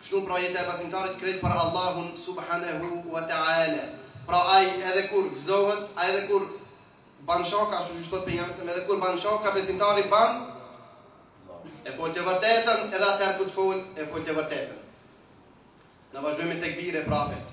Kështu pra jeta e besimtarit krejt për Allahun subhanehu wa ta'ala. Pra ai edhe kur gëzohet, ai edhe kur ban shaka, ashtu siç thotë pejgamberi edhe kur ban shaka besimtari ban e fol të vërtetën, edhe atëherë kur të fol e fol të vërtetën. Na vazhdojmë me tekbire prapet.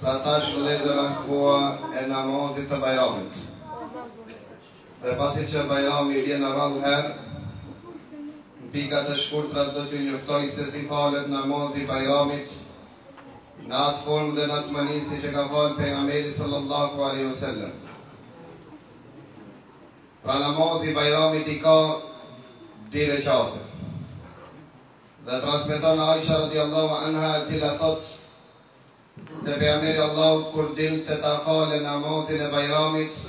Pra tash vëllezër është koha e namazit të Bajramit. Dhe pasi që Bajrami vjen rrallë herë, në pika të shkurtra do t'ju njoftoj se si falet namazi i Bajramit në atë formë dhe në atë mënyrë siç e ka falë pejgamberi sallallahu alaihi wa sallam. Pra namazi i Bajramit i ka dy reqate. Dhe transmiton Aisha radiallahu anha e cila thotë se pejgamberi i Allahut kur dilte ta falë namazin e Bajramit,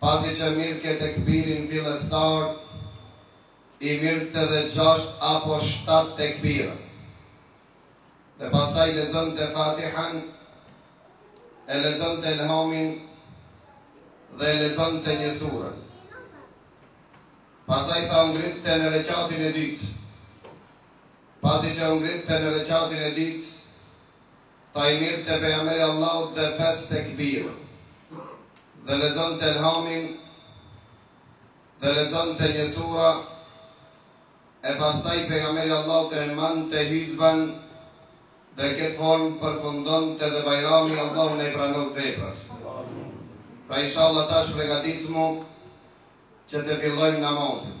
pasi që mirke tekbirin fillestar, i mirte edhe gjashtë apo shtatë tekbira. Dhe pastaj lexonte Fatihan, e lexonte Elhamin dhe e lexonte një sure. Pastaj tha ngritte në reqatin e dytë. Pasi që u ngritte në reqatin e dytë, tha i mirte Pejgamberi i Allahut edhe pesë tekbir, dhe lexonte Elhamin dhe lexonte një sure, e pastaj Pejgamberi i Allahut e mante hytben dhe në këtë formë përfundonte edhe Bajrami Allahu na i pranoftë veprat. Pra inshallah tash pregatitmu që ta fillojmë namazin.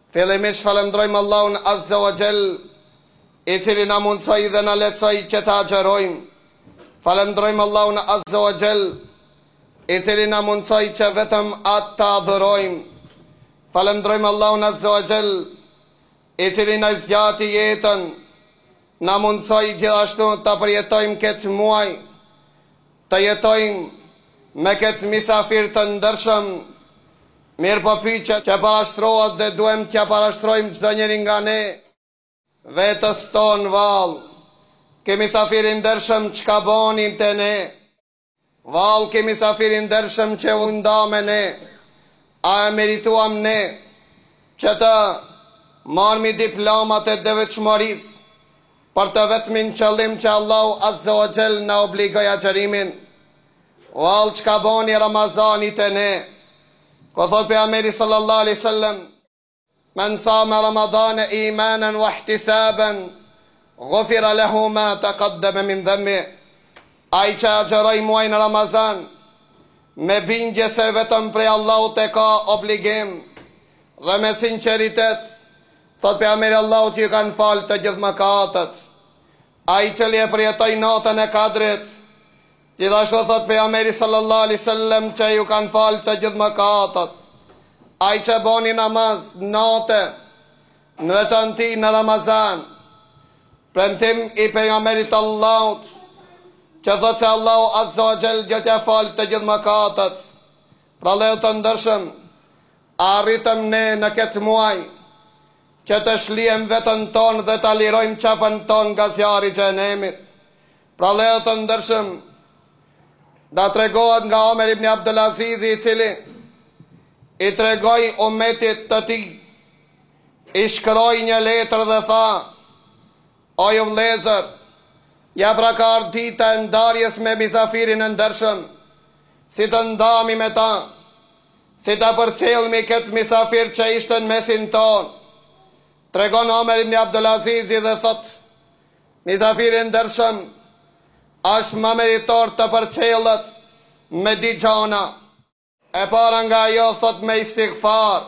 Fillimisht falënderojmë Allahun Azze wa Xhell, i cili na mundësoi dhe na lehtësoi që ta agjërojmë. Falënderojmë Allahun Azze wa Xhell, i cili na mundësoi që vetëm atë ta adhurojmë. Falënderojmë Allahun Azze wa Xhell, i cili na zgjati jetën, na mundësoi gjithashtu ta përjetojmë këtë muaj Të jetojmë me këtë misafir të ndershëm, mirëpo pyetja që parashtrohet dhe duhem t'ia parashtrojmë çdonjëri nga ne vetes tonë, vallë, ky misafir i ndershëm çka boni te ne? Vallë, ky misafir i ndershëm që u nda me ne, a e merituam ne që të marrmi diplomat e devotshmërisë Për të vetmin qëllim që Allahu Azze wa Xhell na obligoi agjërimin. Vallë çka boni Ramazani te ne. Kur thot pejgamberi sallallahu alaihi wasallam Men sama Ramadane imanan wa ihtisaban ghufira lahu ma taqaddama min dhanbihi. Ai që agjëroi muajin Ramazan me bindje se vetëm prej Allahut e ka obligim dhe me sinqeritet Thotë Pejgamberi i Allahut që ju kanë falë të gjithë mëkatet, ai i cili e përjetoi natën e Kadrit. Gjithashtu thotë Pejgamberi sallallahu alaihi wasallam që ju kanë falë të gjithë mëkatet, ai që boni namaz nate, në veçanti në Ramazan. Premtim i Pejgamberit të Allahut që thotë se Allahu Azza wa Jall do t'ia falë të gjithë mëkatet. Pra vllezër të ndershëm, A arritëm ne në ketë muaj, që të shlyejmë veten tonë dhe ta lirojmë qafën tonë nga zjarri i Xhehenemit. Pra vllezër të ndershëm, na tregohet nga Omer ibn Abdul Azizi i cili i tregoi umetit të tij i shkroi një letër dhe tha o ju vlezër ja pra ka ardhë dita e ndarjes me misafirin e ndershëm si të ndami me ta Si ta përcillmi këtë misafir që ishte në mesin tonë? Tregon Omer ibn Abdul Azizi dhe thot, Misafiri i ndershëm është ma meritor të përcillet me dy gjana. E para nga ajo thot me istighfar,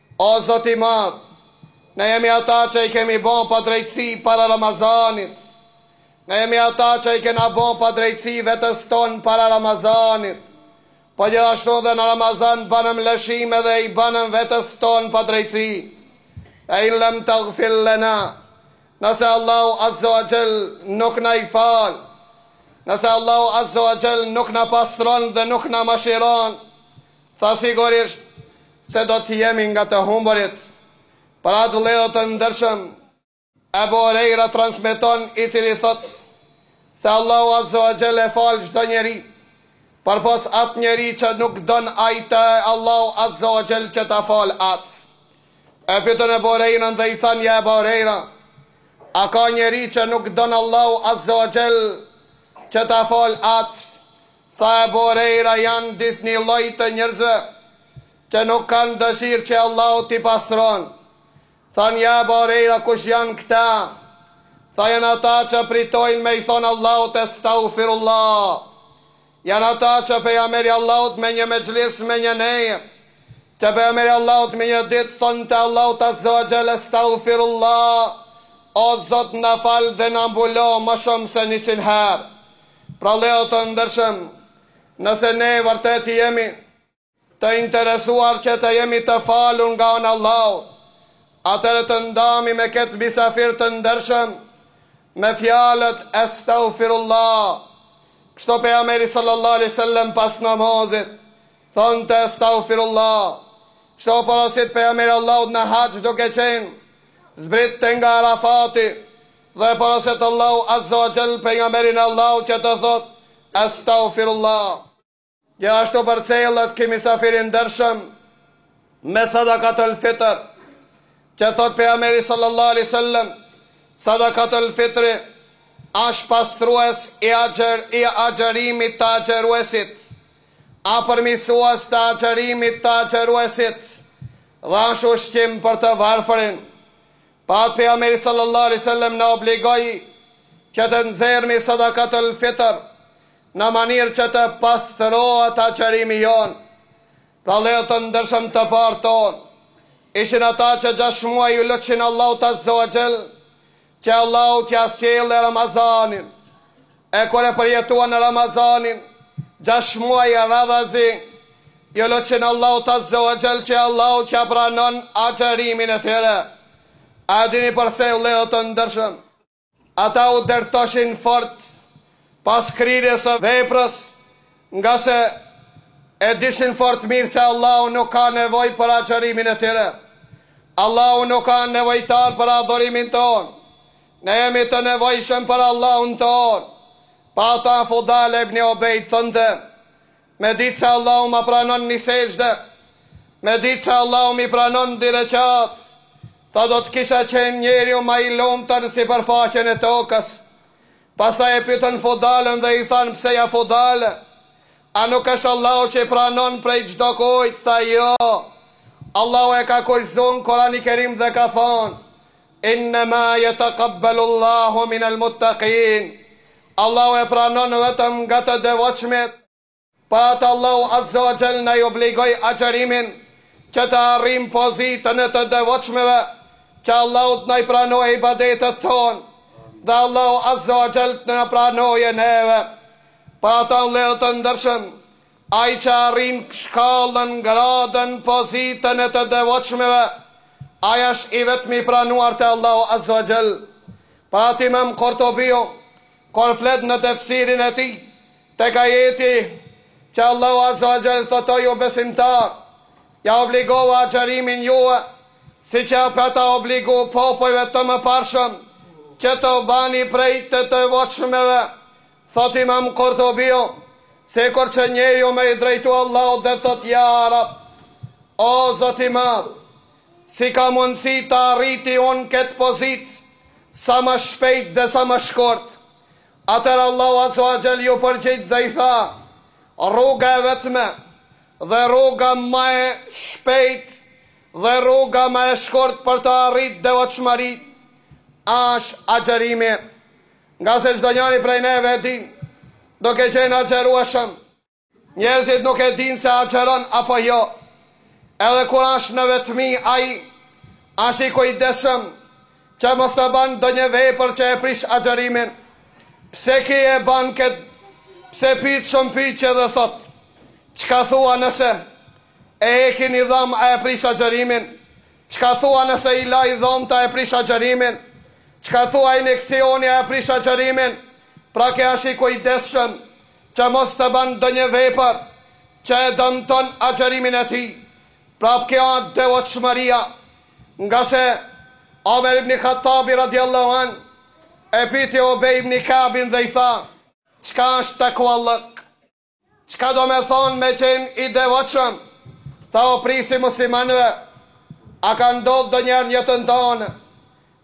O Zot i Madh, na jemi ata që i kemi bo padrejtësi para Ramazanit, ne jemi ata që i kena bo padrejtësi vetes tonë para Ramazanit, po gjithashtu dhe në Ramazan banëm lëshime dhe i banëm vetes tonë padrejtësi. Fe in lem tagfir lena, nëse Allahu Azza wa Jall nuk na i fal, nëse Allahu Azza wa Jall nuk na pastron dhe nuk na mëshiron, Tha sigurisht se do të jemi nga të humburit. Për atë vllezër të ndershëm, Ebu Hurejra transmeton i cili thotë se Allahu Azza wa Jall e fal çdo njeri, përpos atë njeri që nuk don ai që Allahu Azza wa Jall që ta fal atë. E pyetën Ebu Hurejrën dhe i thanë ja Ebu Hurejra, a ka njeri që nuk don Allahu Azza wa Jall që ta fal atë? Tha Ebu Hurejra, Janë dis, nji lloj të njerëzve që nuk kanë dëshirë që Allahu t'i pastron. Thanë, Ja Ebu Hurejra, kush janë këta? Tha, Janë ata që pritojnë me i thonë Allahut Estagfirullah. Janë ata që pejgamberi i Allahut me një mexhlis me një nejë Që pejgamberi i Allahut me një ditë i thonte Allahut azza wa jall estagfirullah o Zot na fal dhe na mbulo më shumë se njëqind herë. Pra vllezër të ndershëm, nëse ne vërtet jemi të interesuar që të jemi të falur nga ana e Allahut, atëherë të ndami me këtë misafir të ndershëm me fjalët estagfirullah. Kështu pejgamberi sallallahu alaihi wasallam pas namazit Thonte Estagfirullah, kështu u porosit Pejgamberi i Allahut në haxh duke qenë, zbritte nga Arafati dhe e porosit Allahu Azza wa Jall Pejgamberin e Allahut që të thotë Estagfirullah. Gjithashtu përcjellet ky mysafir i ndershëm me sadakatul fitr, që thotë Pejgamberi sallallahu alaihi wasallam, sadakatul fitri është pastrues i agjërimit të agjëruesit A përmirësues të agjërimit të agjëruesit dhe asht ushqim për të varfërin, Për ata Pejgamberi sallallahu alaihi wasallam na obligoi që të nxjerrim sadakatul fitr në mënyrë që të pastrohet agjërimi jonë. Pra vëllezër të ndershëm të parë tonë ishin ata që gjashtë muaj iu lutshin Allahut azza wa jall Që Allahu t'ja sjellë Ramazanin. E kur e përjetuan Ramazanin, gjashtë muaj radhazi, iu lutshin Allahut Azza wa Jall që Allahu t'ja pranon agjërimin e tyre. A e dini përse vëllezër të ndershëm? Ata u dertoshin fort Pas kryerjes së veprës, ngase e dishin fort mirë se Allahu nuk ka nevojë për adhurimin e tyre. Allahu nuk asht nevojtar për adhurimin tonë. Ne jemi të nevojshëm për Allahun tonë. Për ata Fudale ibn Ubejd thonte, me ditë se Allahu ma pranon një sexhde, me ditë se Allahu m'i pranon dy rekat, tha do të kisha qenë njeriu më i lumtur në sipërfaqen e tokës. Pastaj e pyetën Fudalen dhe i thanë pse ja Fudale, a nuk është Allahu që i pranon prej çdokujt, tha jo, Allahu e ka kufizu në Kurani Kerim dhe ka thonë, Innema yetaqabbalullahu minel muttaqin, Allahu e pranon vetëm nga të devotshmit. Për ata Allahu Azza wa Jall na i obligoi agjërimin që të arrijmë pozitën e të devotshmeve, që Allahu të na i pranojë ibadetet tonë dhe Allahu Azza wa Jall të na pranojë neve. Për ata vëllezër të ndershëm, ai që arrin shkallën, gradën, pozitën e të devotshmeve, ai është i vetmi i pranuar te Allahu Azza wa Jall. Për ata Imam Kurtubiu, kur flet në tefsirin e tij, Tek ajeti që Allahu Azza wa Jall thotë o ju besimtarë, ja obligova agjërimin juve, siç ja pata obligu popujve të mëparshëm, që të bahi prej të devotshmëve, thot imam Kurtubiu, sikurse njeriu me i drejtu Allahut dhe thot ja Rab, o Zot i madh, si ka mundësi ta arriti unë këtë pozitë, sa më shpejt dhe sa më shkurt, Atëherë Allahu Azza wa Jall iu përgjigj dhe i tha, Rruga e vetme dhe rruga ma e shpejtë dhe rruga ma e shkurtë për ta arritë devotshmërinë asht agjërimi, ngase çdonjani prej neve e din, duke qenë agjërueshëm, Njerëzit nuk e dinë se agjeron apo jo. Edhe kur asht në vetmi, ai asht i kujdesshëm që mos të ban ndonjë vepër që e prish agjërimin. Pse ky e ban këtë, pse pyt shumë pytje dhe thotë, çka thua nëse e heki ni dham a e prish agjërimin, çka thua nëse i laj dhamtë a e prish agjërimin, çka thua ineksioni a e prish agjërimin, pra ky asht i kujdesshëm që mos të bën ndonjë vepër që e dëmton agjërimin e tij. Pra kjo është devotshmëria, ngase Omer ibn Khattabi radiallahu an e pyeti Ubej ibn Kabin dhe i tha, çka është takuallëk? Çka do me thonë me qenë i devotshëm? Tha o prijsi i muslimanëve, a ka ndodhë ndonjëherë n'jetën tone,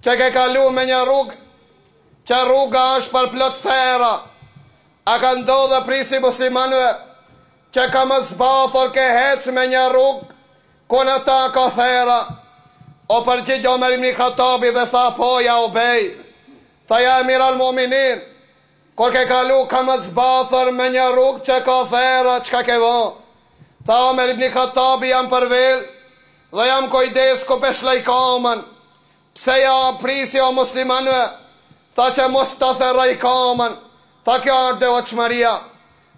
Që ke kalu me një rrugë që rruga është përplot therra a ka ndodhë prijsi i muslimanëve që kamëzbathur ke hec me një rrugë ku në ta ka therra u përgjigj Omer ibn Khatabi dhe tha po ja Ubej tha ja emir al mu'minin Kur ke kalu kamëzbathur me një rrugë që ka therra çka ke ba? Tha Omer ibn Khattabi jam përvjel dhe jam kujdes ku pe shloj kamën. Pse ja prijsi i muslimanëve? Tha që mos ta therroj kamën. Tha kjo është devotshmëria.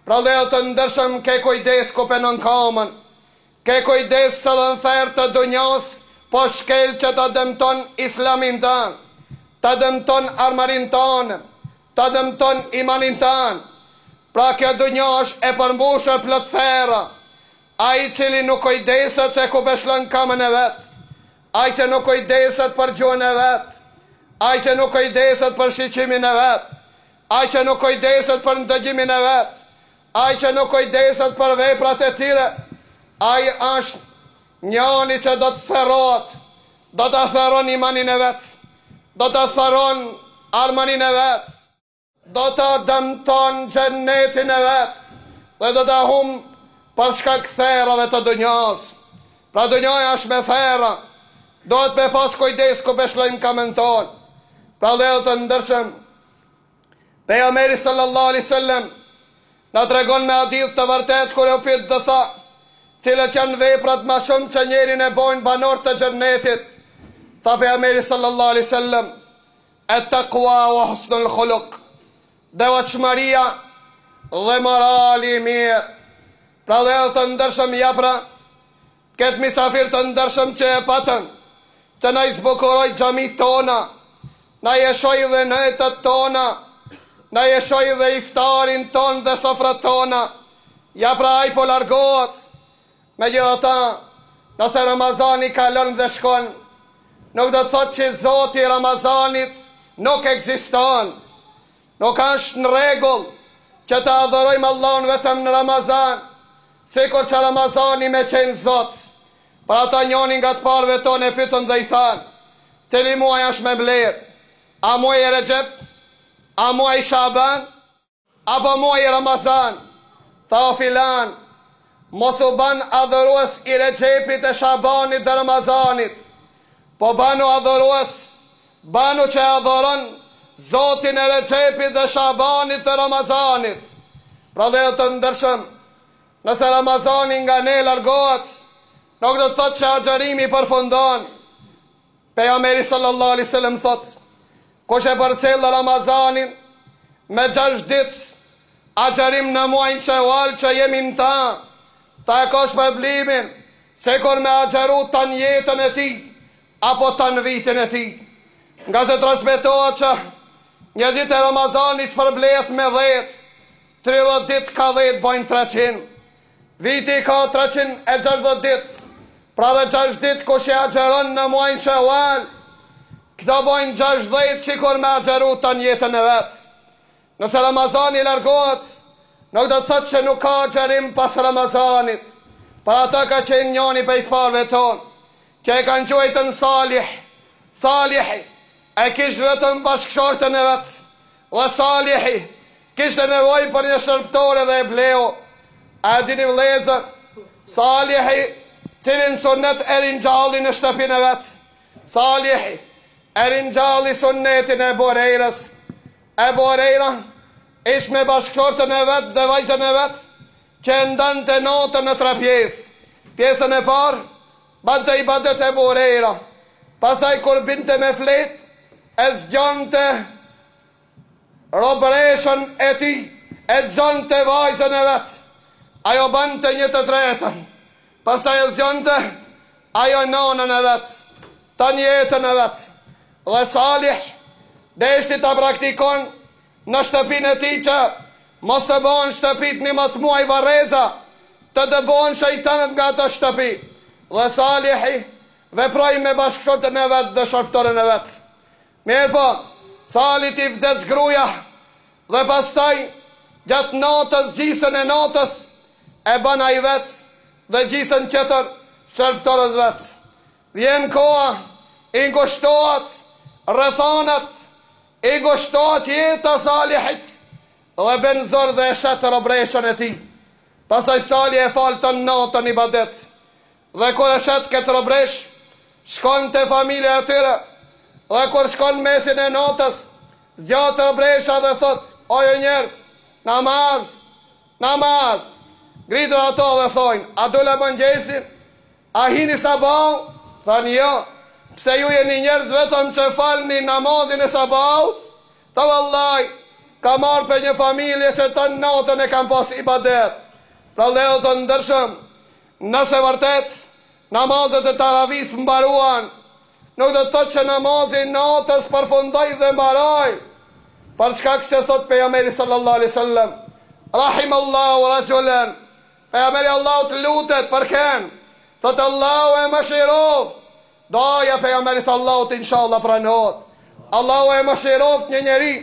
Prandaj o të ndershëm ke kujdes ku pe vnon kamën. Ke kujdes cilën therrë të dunjas po shkel që ta dëmton islamin tënd ta dëmton ardhmërinë tane ta dëmton imanin tënd pra kjo dunja është e përmbushur plot therra ai i cili nuk kujdeset se ku pe shlon kamën e vet ai që nuk kujdeset për gjuhën e vet ai që nuk kujdeset për shiqimin e vet ai që nuk kujdeset për ndëgjimin e vet Ai që nuk kujdeset për veprat e tyre, ai është njani që do të therrohet, do ta therron imanin e vet, do ta therron ardhmërinë e vet, do ta dëmton xhennetin e vet dhe do ta humb për shkak therrave të dunjas. Pra dunjaja është me therra, duhet me pas kujdes ku pe shlojmë kamën tonë. Pra dhe të ndershëm, Pejgamberi sallallahu alaihi wasallam na tregon me hadith të vërtetë kur u pyet dhe tha, Cilat janë veprat më shumë që njeriun e bojnë banor të xhennetit? Tha pejgamberi sallallahu alaihi wasallam, At-taqwa wa husnul khuluq. Devotshmëria dhe morali i mirë. Pra o të ndershëm ja pra, Këtë mysafir të ndershëm që e patëm, që na i zbukuroi xhamitë tona, na i hijeshoi dhe netët tona, na i hijeshoi dhe iftarin tonë dhe sofrat tona, ja pra ai po largohet. Megjithatë, nëse Ramazani kalon dhe shkon, nuk do të thotë që Zoti i Ramazanit nuk ekziston. Nuk është në rregull që të adhurojmë Allahun vetëm në Ramazan, sikur që Ramazani me qenë Zot. Për ata njoni nga të parëve tonë e pyetën dhe i thanë: "Cili muaj është më i mirë? A muaji Rexhep? A muaji Shaban? Apo muaji Ramazan?" Tha o filan, mos u ban adhurues i Rexhepit e Shabanit dhe Ramazanit, po banu adhurues Banu që e adhuron Zotin e Rexhepit dhe Shabanit dhe Ramazanit. Prandaj o të ndershëm, nëse Ramazani nga ne largohet, nuk do të thotë që agjërimi përfundon. Pejgamberi sallallahu alaihi wasallam thotë: Kush e përcjell Ramazanin me 6 ditë agjërim në muajin Shawal që jemi në ta, ta ka shpërblimin, sikur me agjëru tan jetën e tij, apo tan vitin e tij, ngase transmetohet që një ditë e Ramazanit shpërblehet me dhjetë, tridhjetë ditë ka dhjetë bëjnë treqind, viti ka treqind e gjashtëdhjetë ditë, pra edhe gjashtë ditë kush i agjeron në muajin Shawal, këto bëjnë gjashtëdhjetë sikur me agjeru tan jetën e vet. Nëse Ramazani largohet, nuk do të thotë që nuk ka agjerim pas Ramazanit. Për ata ka qenë njëri prej t'parëve tonë, Që e kanë quajtur Salih, Salihi, e kish vetëm bashkëshorten e vet, dhe Salihi, kishte nevojë për një shërbëtore dhe e bleu. E dini vëllezër, Salihi, cilin sunnet e ringjalli në shtëpinë e vet? Salihi, e ringjalli sunnetin e Ebu Hurejres. Ebu Hurejra, ish me bashkëshorten e vet dhe vajzën e vet, Që e ndante natën në tre pjesë. Pjesën e parë, bënte ibadet Ebu Hurejra. Pastaj kur binte me fjetë, e zgjonte robëreshën e tij, e zgjonte vajzën e vet. Ajo bënte një të tretën. Pastaj e zgjonte ajo nënën e vet, tan jetën e vet. Dhe Salih deshti ta praktikon Në shtëpinë e tij që mos të bëhen shtëpitë njëmbëdhjetë muaj varreza, të dëbohen shejtanët nga ato shtëpi. Dhe Salihi veproi me bashkëshorten e vet dhe shërbëtoren e vet. Mirëpo, Salihit i vdes gruaja dhe pastaj gjatë natës gjysën e natës e bën ai vet dhe gjysën tjetër shërbëtorja e vet. Vjen koha, i ngushtohen rrethanat, i ngushtohet jeta Salihit dhe ben zor dhe e shet robëreshën e tij. Pastaj Salihi e fal tën natën ibadet. Dhe kur e shet këtë robëreshë, shkon te familja e tyre dhe kur shkon mesi i natës, zgjohet robëresha dhe thot, o ju njerëz, namaz, namaz. Ngriten ata dhe thojnë, a doli mëngjesi? A hini sabahu? Tha jo. Pse ju jeni njerëz vetëm që falni namazin e sabahut? Tha vallahi, ka marrë prej një familje që tën natën e kan pas ibadet. Pra vëllezër të ndershëm, nëse vërtet, namazet e taravisë mbaruan, nuk do të thot që namazi i natës përfundoi dhe mbaroi, për shkak se thot pejgamberi sallallahu alaihi wasallam, rahimallahu rajulan Pejgamberi i Allahut lutet për ken, thot Allahu e mëshiroft. Duaja e pejgamberit të Allahut inshallah pranohet. Allahu e mëshiroft një njeri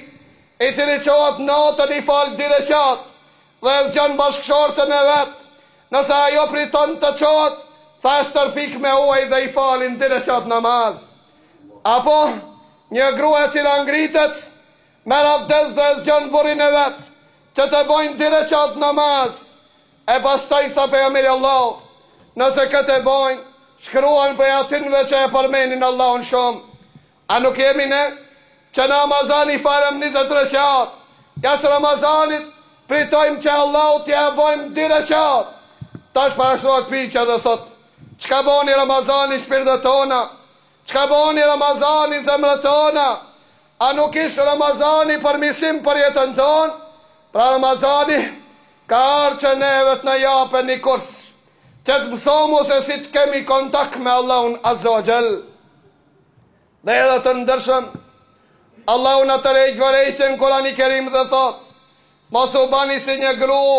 i cili çohet natën i fal dy rekat dhe e zgjon bashkëshorten e vet. Nëse ajo priton të çohet, tha e stërpik me ujë dhe i falin dy rekat namaz. Apo një grua e cila ngritet Merr abdes dhe e zgjon burrin e vet që të bëjnë dy rekat namaz. E pastaj tha pejgamberi i Allahut, nëse këtë e bëjnë, shkruhen prej atynve që e përmenin Allahun shumë. A nuk jemi ne që në Ramazan i falim 20 rekat, jashtë Ramazanit pritojmë që Allahut t'ia bëjmë dy rekat. Tash parashtrohet pyetja dhe thotë, çka bëni Ramazani në shpirtrat tona? Çka bëni Ramazani n'zemrat tona? A nuk ishte Ramazani përmirësim për jetën tonë? Pra Ramazani ka ardh që neve të na jape një kurs, që të mësohemi se si të kemi kontakt me Allahun Azze ve xhel. Vëllezër të ndershëm, Allahu na tërheq vërejtjen në kurani kerim dhe thotë, mos u bani si një grua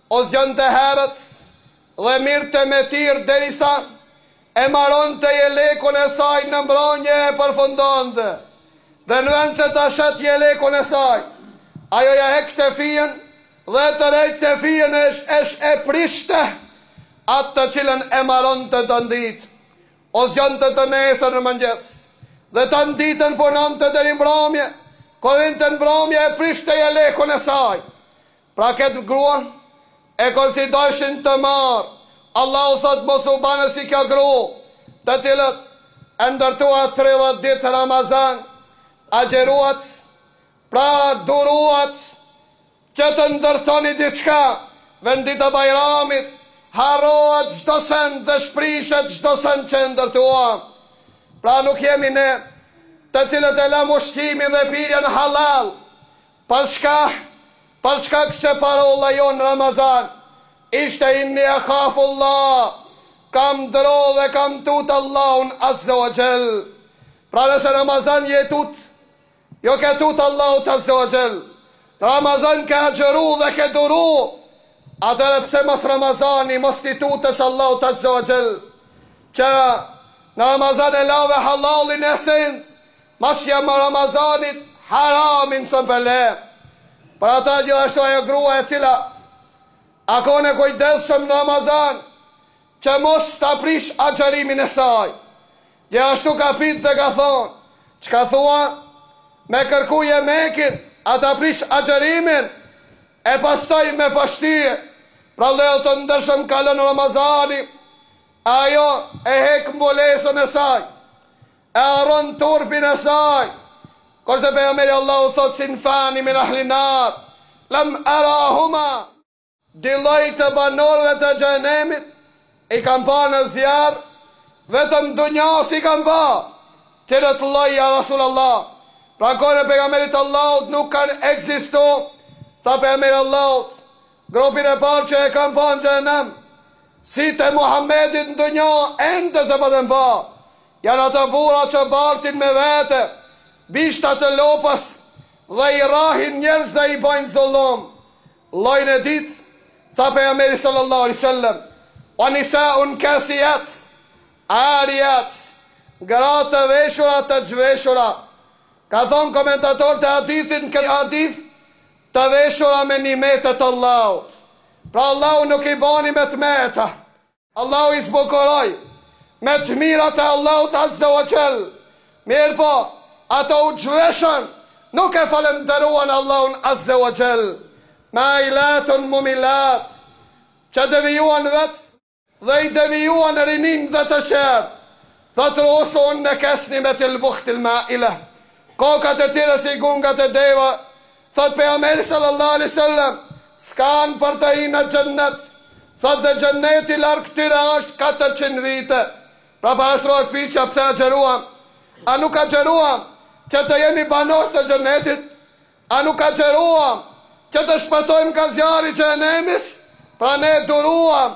U zgjonte herët dhe mirrte me tirr derisa e maronte jelekun e saj në mbramje e përfundonte dhe në vend se ta shet jelekun e saj ajo ja hekte fijen dhe e tërheqte fijen e esh e prishte atë të cilën e maronte tan ditën u zgjonte të nesër në mëngjes dhe tan ditën punonte deri n'mbramje kur vinte në mbramje e prishte jelekun e saj Pra këtë grua e konsiderojshin të marrë, Allahu thot mos u bani si kjo grua, të cilët e ndërtuat 30 ditë Ramazan, agjeruat, pra duruat që të ndërtoni diçka, vjen dita e bajramit, harrohet çdo send dhe shprishet çdo send që e ndërtuam. Pra nuk jemi ne të cilët e lamë ushqimin dhe pirjen halal, Për çka? Për shkak se parolla jonë n'Ramazan ishte inni akhafu Allah, kam dro dhe kam tut Allahun azze wa xhel. Pra nëse n'Ramazan je tut, ju ke tut Allahut azze wa xhel. N'Ramazan ke agjëru dhe ke duru, atëherë pse mas Ramazani mos t'i tutesh Allahut azze wa xhel. Që në Ramazan e lave halalin në esencë, Ma s'jam n'Ramazan haramin s'e mbylle. Për ata gjithashtu ajo grua e cila a kon e kujdesshme në Ramazan, që mos ta prish agjërimin e saj. Gjithashtu ka pyt dhe ka thonë, çka thua me kërku jemekin, a ta prish agjërimin, e pastaj me pashtyje. Pra vëlla të ndershëm kalon Ramazani, ajo e hek mbulesën e saj. E harron turpin e saj. Kurse pejgamberi Allahu thotë sinfani min ahli nar, lam arahuma. Dy lloj të banorëve të xhenemit i kam pa në zjarr, vetëm n'dunja s'i kam pa. Cilët lloj ja Rasul Allah. Pra n'kohën e pejgamberit Allahut nuk kanë ekzistu, tha pejgamberi Allahut. Grupin e parë që e kam pa në xhenem, sytë e Muhammedit në dunja ende s'e patën pa. Janë ata burra që bartin me vete bishta të lopës dhe i rrahin njerëz dhe i bajnë zullum llojin e dytë tha pejgamberi sallallahu alaihi wasallam wa nisaun kasiyat ariyat gra të veshura të çveshura ka thonë komentatorët e hadithit në këtë hadith të veshura me nimete të Allahut pra Allahu nuk i bani me të meta Allahu i zbukuroi me të mirat e Allahut Azza wa Jall. Mirpo, ato u zhveshën, nuk e falënderuan Allahun Azza wa Jall. Mailatun mumilat, që devijuan vetë dhe i devijuan rinin dhe të tjerë. Thot ruusuhunne ke esnimetil buhtil maileh. Kokat e tyre si gungat e deve, Thotë Pejgamberi sallallahu alejhi ve sellem, S'kanë për të hi në Xhennet. Thotë dhe Xhenneti larg ktyre është katërqind vite. Pra parashtrohet pyetja pse agjëruam? A nuk agjëruam që të jemi banorë të Xhennetit? A nuk agjëruam që të shpëtojmë nga zjarri i Xhehenemit? Pra ne duruam.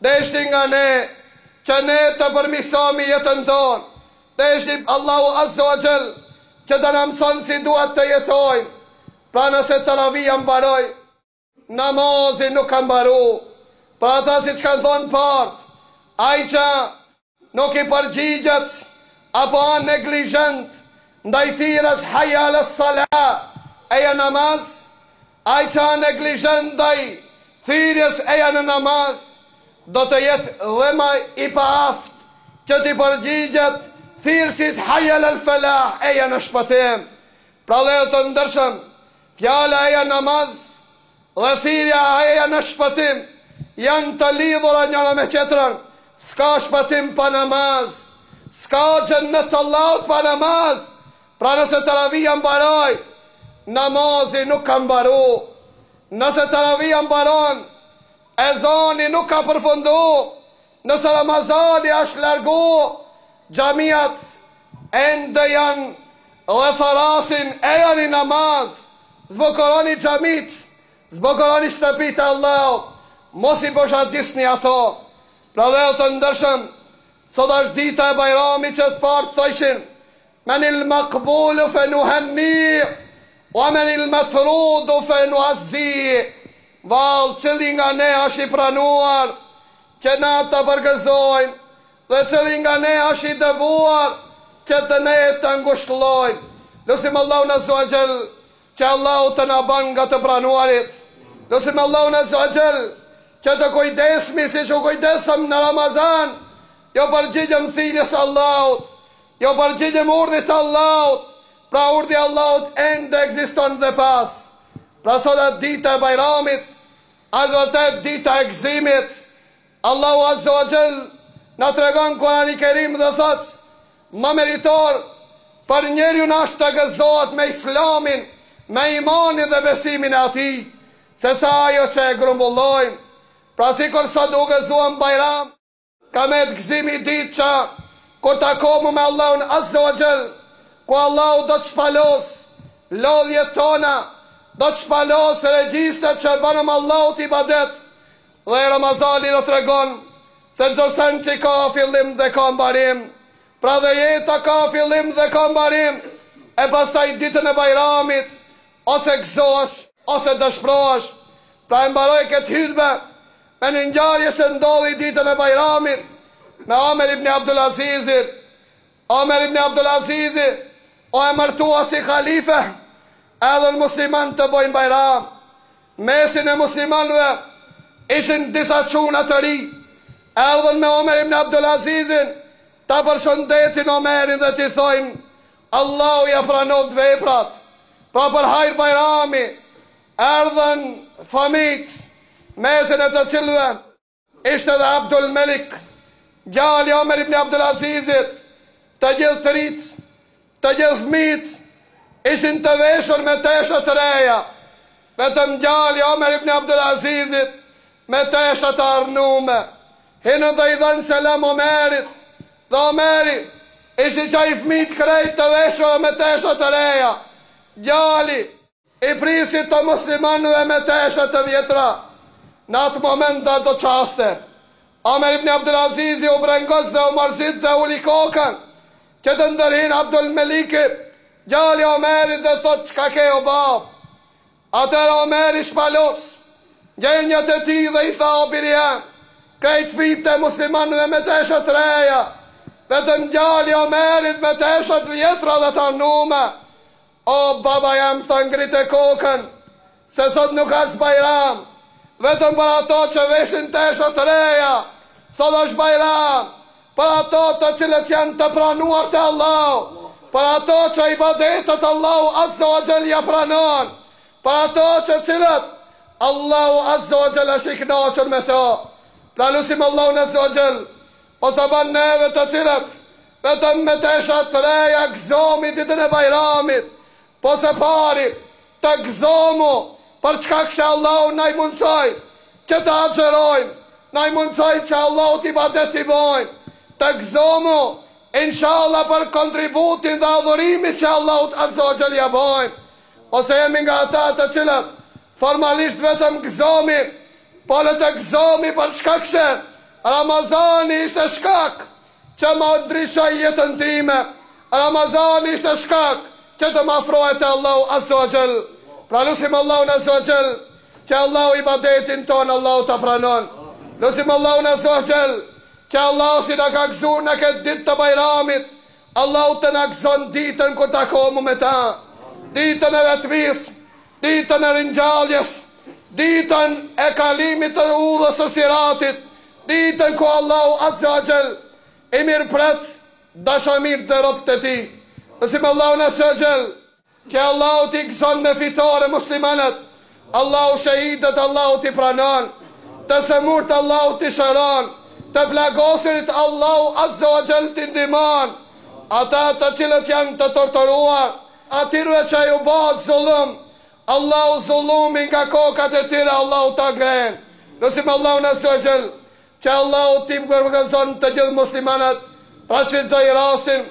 Deshti nga ne, që ne të përmirësomi jetën tonë. Deshti Allahu Azza wa Jall, që të na mëson si duhet të jetojmë. Pra nëse Taravija mbaroi, namazi nuk ka mbaru. Pra ata siç kanë thonë part, ai që Nuk i përgjigjet apo asht neglizhent ndaj thirrjes Hayy ala s-salah eja namaz, ai që asht neglizhent ndaj thirrjes eja në namaz do të jetë dhe më i paaftë që t'i përgjigjet thirrësit Hayy ala l-falah eja në shpëtim. Pra vllezër të ndershëm, fjala eja namaz Dhe thirrja eja në shpëtim janë të lidhura njëra me tjetrën, S'ka shpëtim pa namaz, s'ka xhennet të Allahut pa namaz. Pra nëse taravija mbaroi, namazi nuk ka mbaru. Nëse taravija mbaron, ezani nuk ka përfundu. Nëse Ramazani është largu, xhamiat ende janë dhe thërrasin ejani namaz. Zbukuroni xhamit, zbukuroni shtëpit e Allahut, mos i boshatisni ato. Pra vllezër të ndershëm, sot është dita e bajramit që të parët thojshin, men il makbulu fe nuhenni, ve men il matrudu fe nuazzi, vallë cili nga ne është i pranuar, Që na ta përgëzojmë dhe cili nga ne është i dëbuar që të ne ta ngushllojmë. Lusim Allahun Azza wa Jall që Allahu të na ban nga të pranuarit. Lusim Allahun Azza wa Jall që të kujdesmi siç u kujdesëm në Ramazan. Ju përgjigjëm thirrjes Allahut. Ju përgjigjëm urdhit të Allahut. Pra urdhi Allahut ende ekziston dhe pas. Pra sot është dita e Bajramit, A do të jetë dita e gëzimit? Allahu Azza wa Jall na tregon Kurani Kerim dhe thotë, më meritor për njeriun është të gëzohet me Islamin, me imanin dhe besimin e atij, sesa ajo që e grumbullojmë. Pra sikurse të gëzojmë Bajram, Ka met gëzimi i ditës kur takomu me Allahun Azza wa Jall, ku Allahu do të shpalos lodhjet tona, do të shpalos regjistrat që e banëm Allahut ibadet, dhe Ramazani na tregon se çdo send që ka fillim dhe ka mbarim, pra dhe jeta ka fillim dhe ka mbarim, e pastaj ditën e bajramit, ose gëzohesh, ose dëshprohesh, pra e mbaroj këtë hytbe, Me një ngjarje që ndodhi ditën e Bajramit me Omer ibn Abdul Azizin, Omer ibn Abdul Azizi u emërtua si halife, erdhën muslimanët të bojnë Bajram. Mesin e muslimanëve ishin disa çuna të ri, erdhën me Omer ibn Abdul Azizin, ta përshëndetin Omerin dhe t'i thojnë Allahu ja pranoft veprat. Pra për hajr Bajrami, Erdhën fëmijët, mesin e të cilëve ishte edhe Abdul Melik, djali Omer ibn Abdul Azizit, të gjithë të rijtë, të gjithë fëmijët, ishin të veshur me tesha të reja, vetëm djali Omer ibn Abdul Azizit, me tesha të arnume, hinë dhe i dhenë selam Omerit, dhe Omeri, i shiqoi fëmijët krejt të veshur me tesha të reja, djali, I prijësit të muslimanëve me tesha të vjetra në atë moment dhe ato çaste. Omer ibn Abdulazizi u brengos dhe u mërzit dhe uli kokën, këtu ndërhin Abdul Meliki, djali i Omerit dhe thotë çka ke o babë. Atëherë Omeri shpalos ndjenjat e tij dhe i tha o biri jem, krejt fmijtë e muslimanëve me tesha të reja, vetëm djali i Omerit me tesha të vjetra dhe të arnume. O baba jem tha ngrite kokën se sot nuk asht bajram vetëm për ato që veshin tesha të reja sot është bajram për ato të cilët janë të pranuar te Allahu për ato që ibadetet Allahu azza wa jall ja pranon për ato të cilët Allahu azza wa jall është i kënaqur me to pra lusim Allahun azza wa jall Po s'na ban neve të cilët vetëm me tesha të reja gëzomi ditën e Bajramit. Po së pari, të gëzomu për shkak se Allahu na i mundësoi që të agjërojmë, na i mundësoi që Allahut ibadet t'i bëjmë. Të gëzomu, inshallah, për kontributin dhe adhurimin që Allahut azza wa jall ia bëjmë. Po s'e jemi nga ata të cilët formalisht vetëm gëzomi Po le të gëzomi për shkak se Ramazani ishte shkak që ma ndryshoj jetën time. Ramazani ishte shkak që të më afrojë te Allahu Azza wa Gjell. Pra lusim Allahun Azza wa Gjell që Allahu ibadetin tonë Allahu ta pranon. Lusim Allahun Azza wa Gjell që Allahu si na ka gëzu në këtë ditë të bajramit Allahu të na gëzon ditën kur takomi me ta, ditën e vetmisë, ditën e ringjalljes, ditën e kalimit të udhës së siratit, ditën ku Allahu Azza wa Jall i mirëpret dashamirtë dhe robët e tij. Lusim Allahun Azza wa Jall. Që Allahu t'i gëzon me fitore muslimanët, Allahu shehidët Allahu t'i pranon, të sëmurtë Allahu t'i shëron, të plagosurit Allahu azza wa gjell t'i ndihmon, ata të cilët janë të torturuar, atyre që ju bëhet zullum, Allahu zullumin nga kokat e tyre Allahu ta ngren, lusim Allahun azza wa gjell, që Allahu t'i përgëzon të gjithë muslimanët, pra shfrytëzoj rastin,